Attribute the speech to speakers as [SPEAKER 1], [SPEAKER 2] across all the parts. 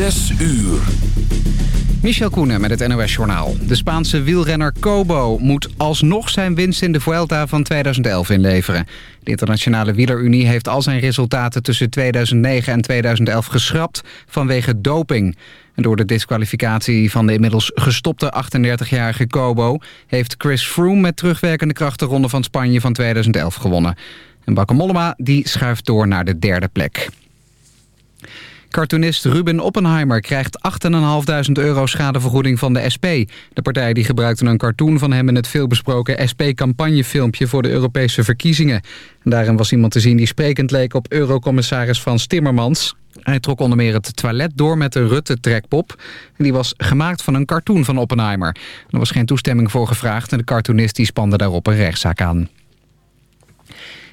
[SPEAKER 1] Zes uur.
[SPEAKER 2] Michel Koenen met het NOS-journaal. De Spaanse wielrenner Cobo moet alsnog zijn winst in de Vuelta van 2011 inleveren. De internationale wielerunie heeft al zijn resultaten tussen 2009 en 2011 geschrapt vanwege doping. En door de disqualificatie van de inmiddels gestopte 38-jarige Cobo... heeft Chris Froome met terugwerkende kracht de Ronde van Spanje van 2011 gewonnen. En Bakke Mollema die schuift door naar de derde plek. Cartoonist Ruben Oppenheimer krijgt 8.500 euro schadevergoeding van de SP. De partij die gebruikte een cartoon van hem in het veelbesproken SP-campagnefilmpje voor de Europese verkiezingen. daarin was iemand te zien die sprekend leek op eurocommissaris Frans Timmermans. Hij trok onder meer het toilet door met de Rutte-trekpop. Die was gemaakt van een cartoon van Oppenheimer. Er was geen toestemming voor gevraagd en de cartoonist die spande daarop een rechtszaak aan.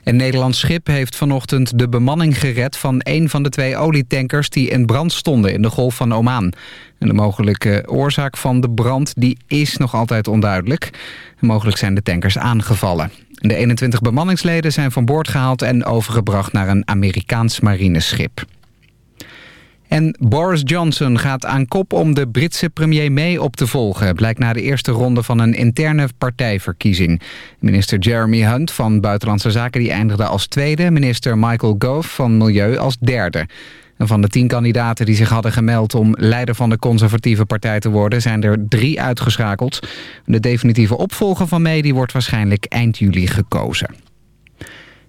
[SPEAKER 2] Een Nederlands schip heeft vanochtend de bemanning gered... van een van de twee olietankers die in brand stonden in de Golf van Oman. En de mogelijke oorzaak van de brand die is nog altijd onduidelijk. mogelijk zijn de tankers aangevallen. De 21 bemanningsleden zijn van boord gehaald en overgebracht naar een Amerikaans marineschip. En Boris Johnson gaat aan kop om de Britse premier May op te volgen... blijkt na de eerste ronde van een interne partijverkiezing. Minister Jeremy Hunt van Buitenlandse Zaken die eindigde als tweede... minister Michael Gove van Milieu als derde. En van de tien kandidaten die zich hadden gemeld om leider van de conservatieve partij te worden... zijn er drie uitgeschakeld. De definitieve opvolger van May die wordt waarschijnlijk eind juli gekozen.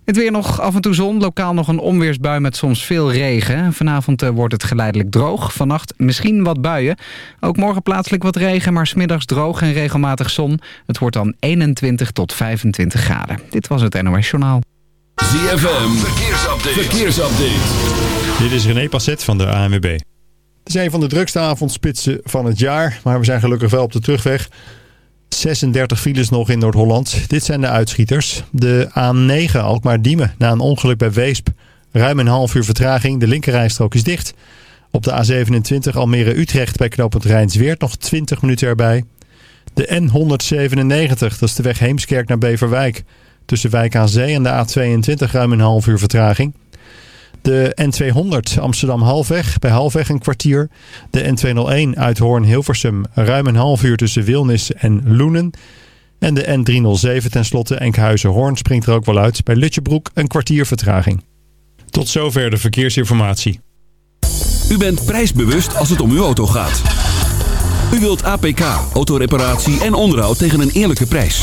[SPEAKER 2] Het weer nog af en toe zon, lokaal nog een onweersbui met soms veel regen. Vanavond eh, wordt het geleidelijk droog. Vannacht misschien wat buien. Ook morgen plaatselijk wat regen, maar smiddags droog en regelmatig zon. Het wordt dan 21 tot 25 graden. Dit was het NOS Journaal.
[SPEAKER 1] ZFM, verkeersupdate. verkeersupdate.
[SPEAKER 3] Dit is René Passet van de ANWB. Het is een van de drukste avondspitsen van het jaar, maar we zijn gelukkig wel op de terugweg. 36 files nog in Noord-Holland. Dit zijn de uitschieters. De A9 Alkmaar-Diemen na een ongeluk bij Weesp. Ruim een half uur vertraging. De linkerrijstrook is dicht. Op de A27 Almere-Utrecht bij knooppunt Rijnsweert nog 20 minuten erbij. De N197, dat is de weg Heemskerk naar Beverwijk. Tussen Wijk aan Zee en de A22 ruim een half uur vertraging. De N200 Amsterdam-Halfweg, bij Halfweg een kwartier. De N201 uit Hoorn-Hilversum, ruim een half uur tussen Wilnis en Loenen. En de N307 tenslotte Enkhuizen-Hoorn springt er ook wel uit. Bij Lutjebroek een kwartier vertraging. Tot zover de verkeersinformatie.
[SPEAKER 1] U bent prijsbewust als het om uw auto gaat. U wilt APK, autoreparatie en onderhoud tegen een eerlijke prijs.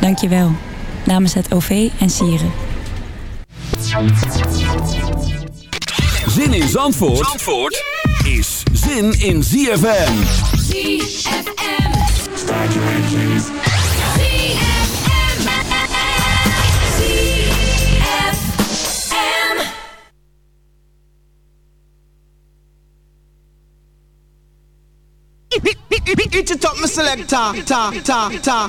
[SPEAKER 4] Dankjewel. Namens het OV en Sieren.
[SPEAKER 1] Zin in Zandvoort, Zandvoort is zin in ZFM.
[SPEAKER 5] ZFM. FM. Staat je. ZFM.
[SPEAKER 6] Z F M. Uietje Top M'select ta, ta.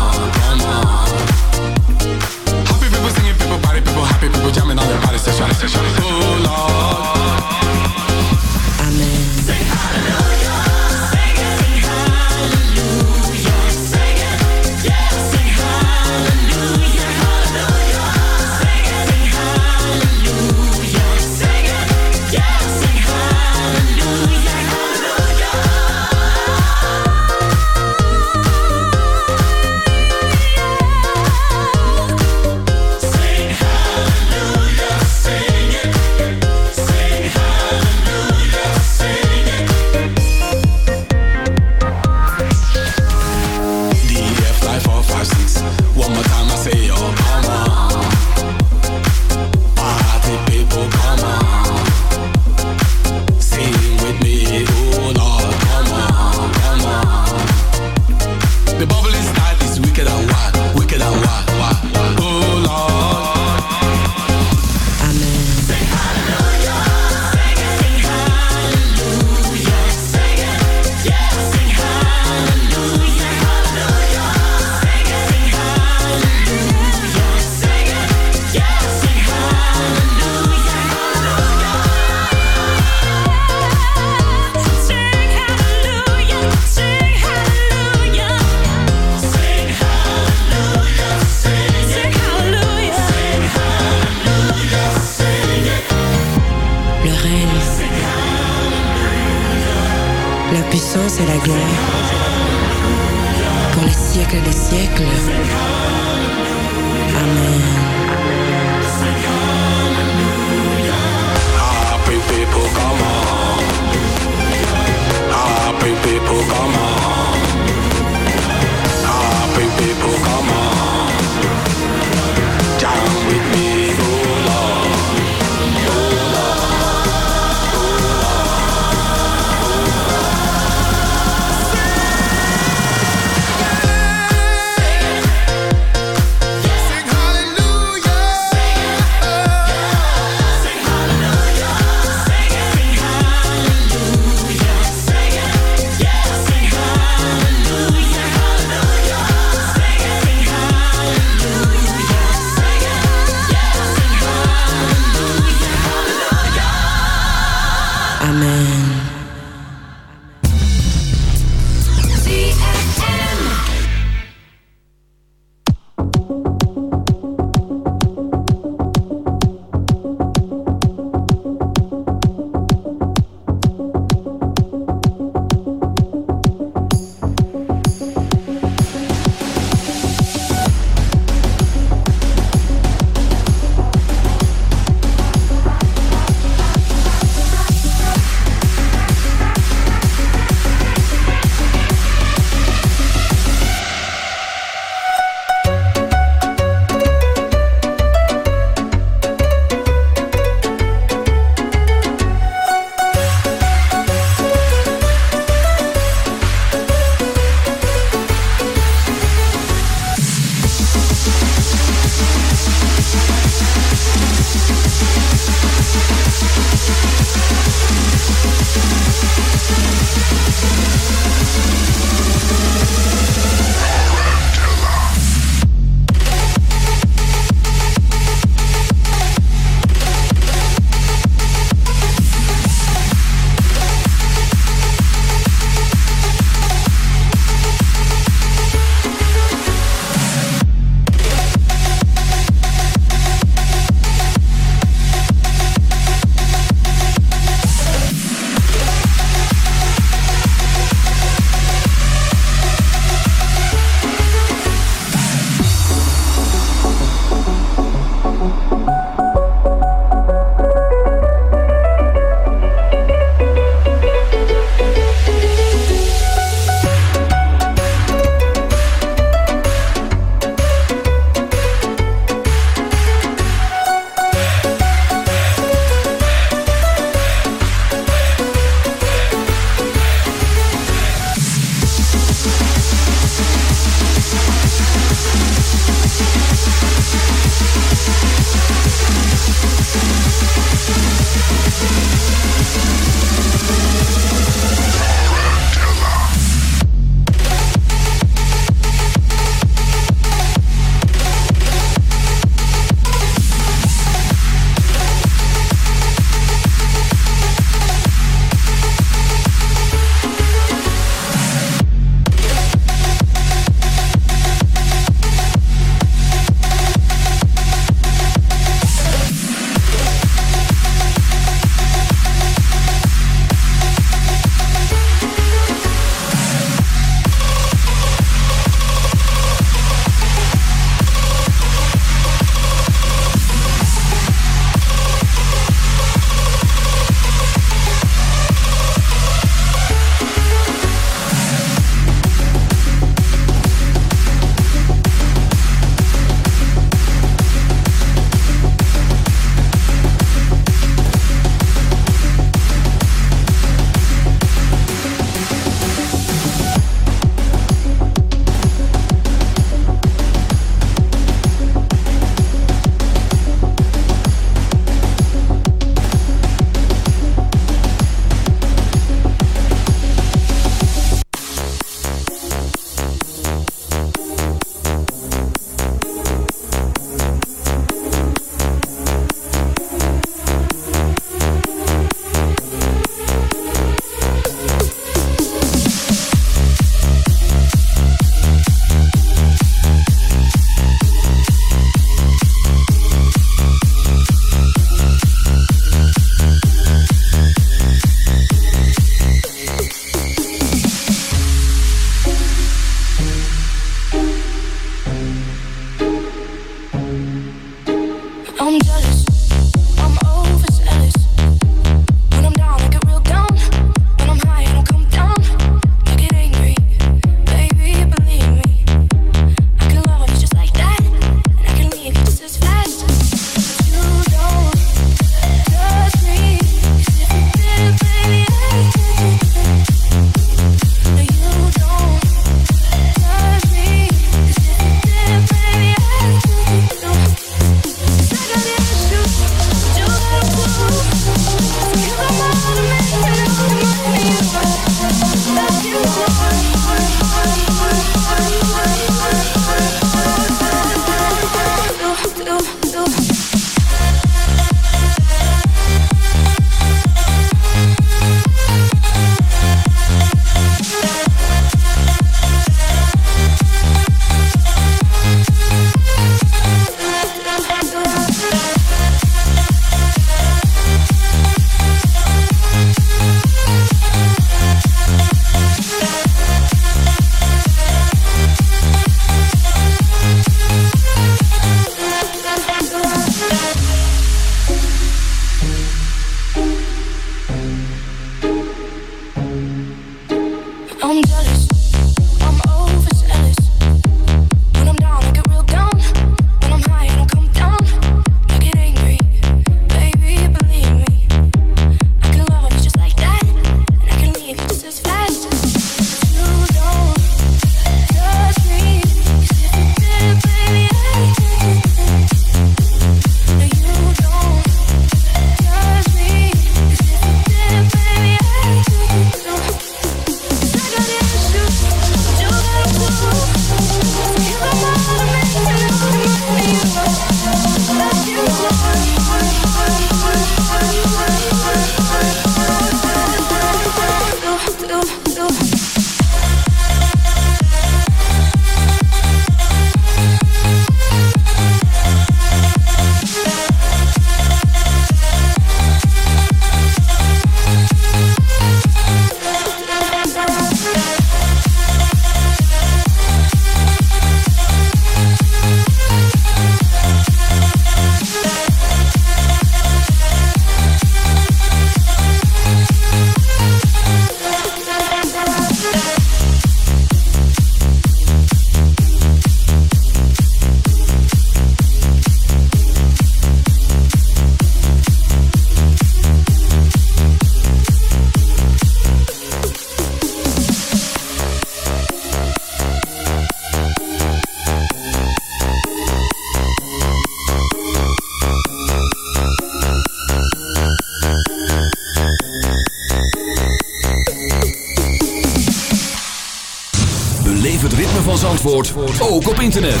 [SPEAKER 1] Ook op internet.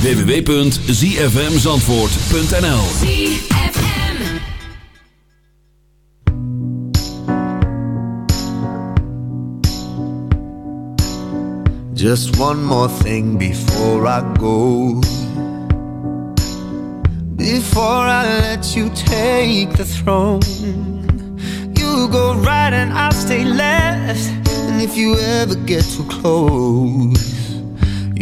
[SPEAKER 1] www.zfmzandvoort.nl
[SPEAKER 6] Just one more thing before I go. Before I let you take the throne, you go right and I'll stay left. And if you ever get too close,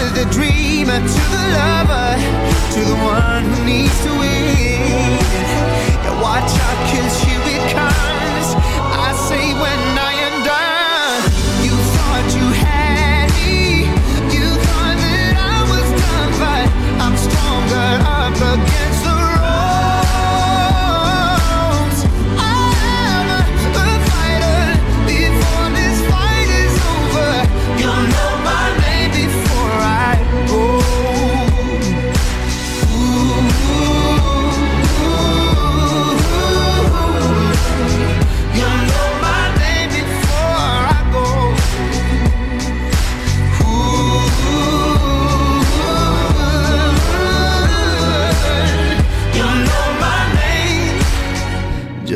[SPEAKER 6] To the dreamer, to the lover, to the one who needs to win. Yeah, watch out, cause here it. I say when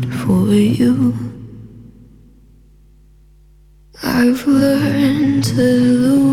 [SPEAKER 7] Good for you? I've learned to lose,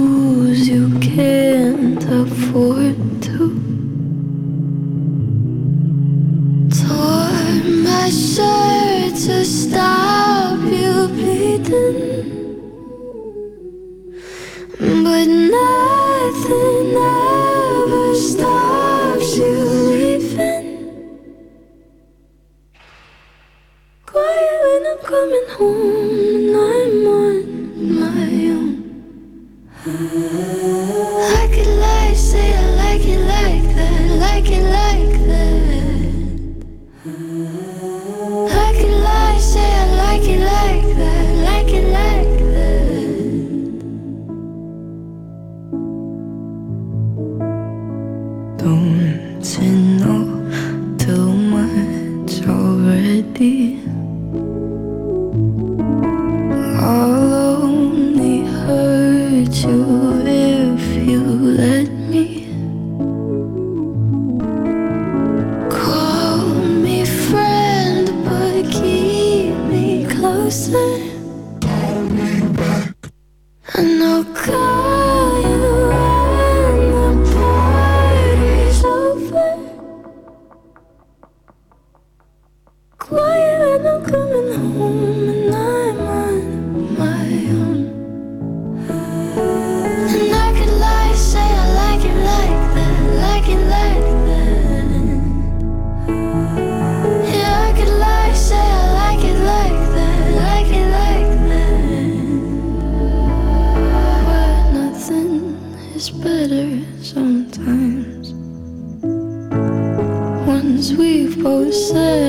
[SPEAKER 7] oh say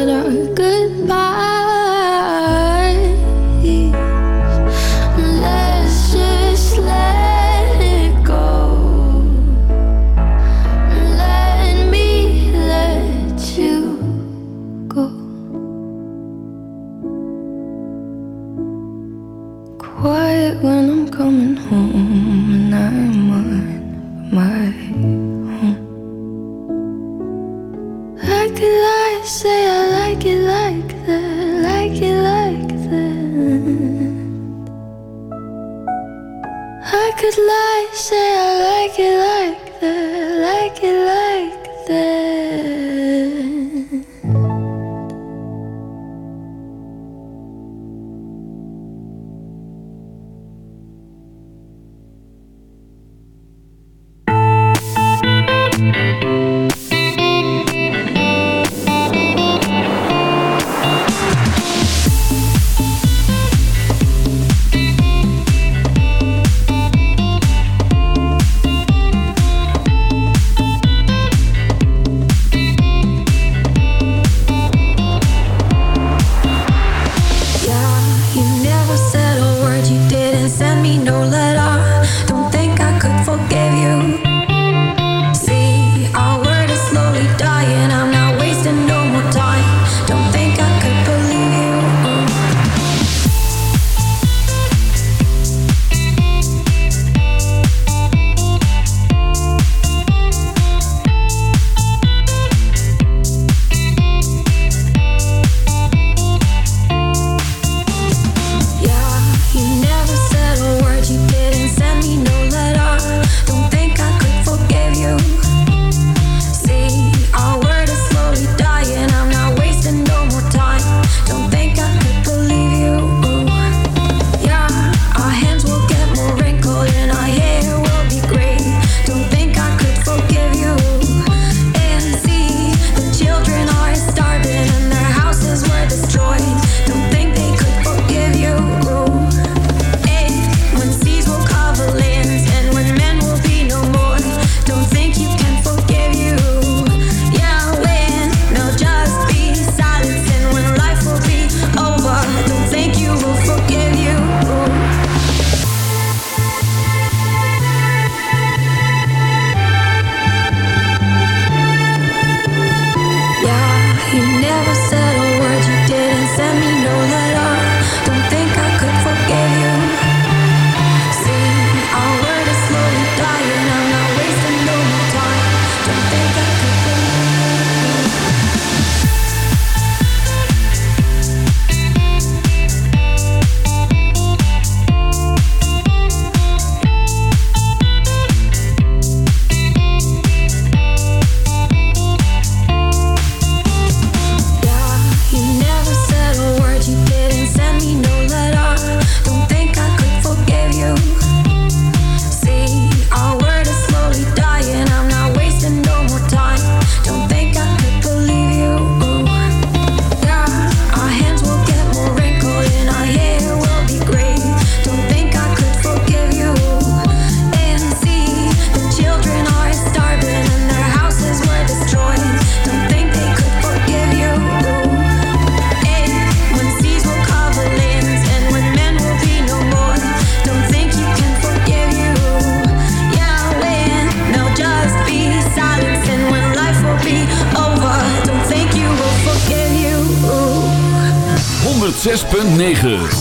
[SPEAKER 1] 106.9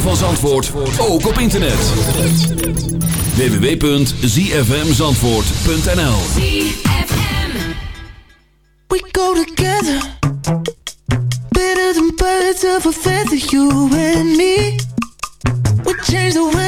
[SPEAKER 1] van Zandvoort ook op internet. www.zfmzandvoort.nl
[SPEAKER 8] We go together. Better than birds of a feather, you and me. We change the way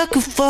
[SPEAKER 8] sucker for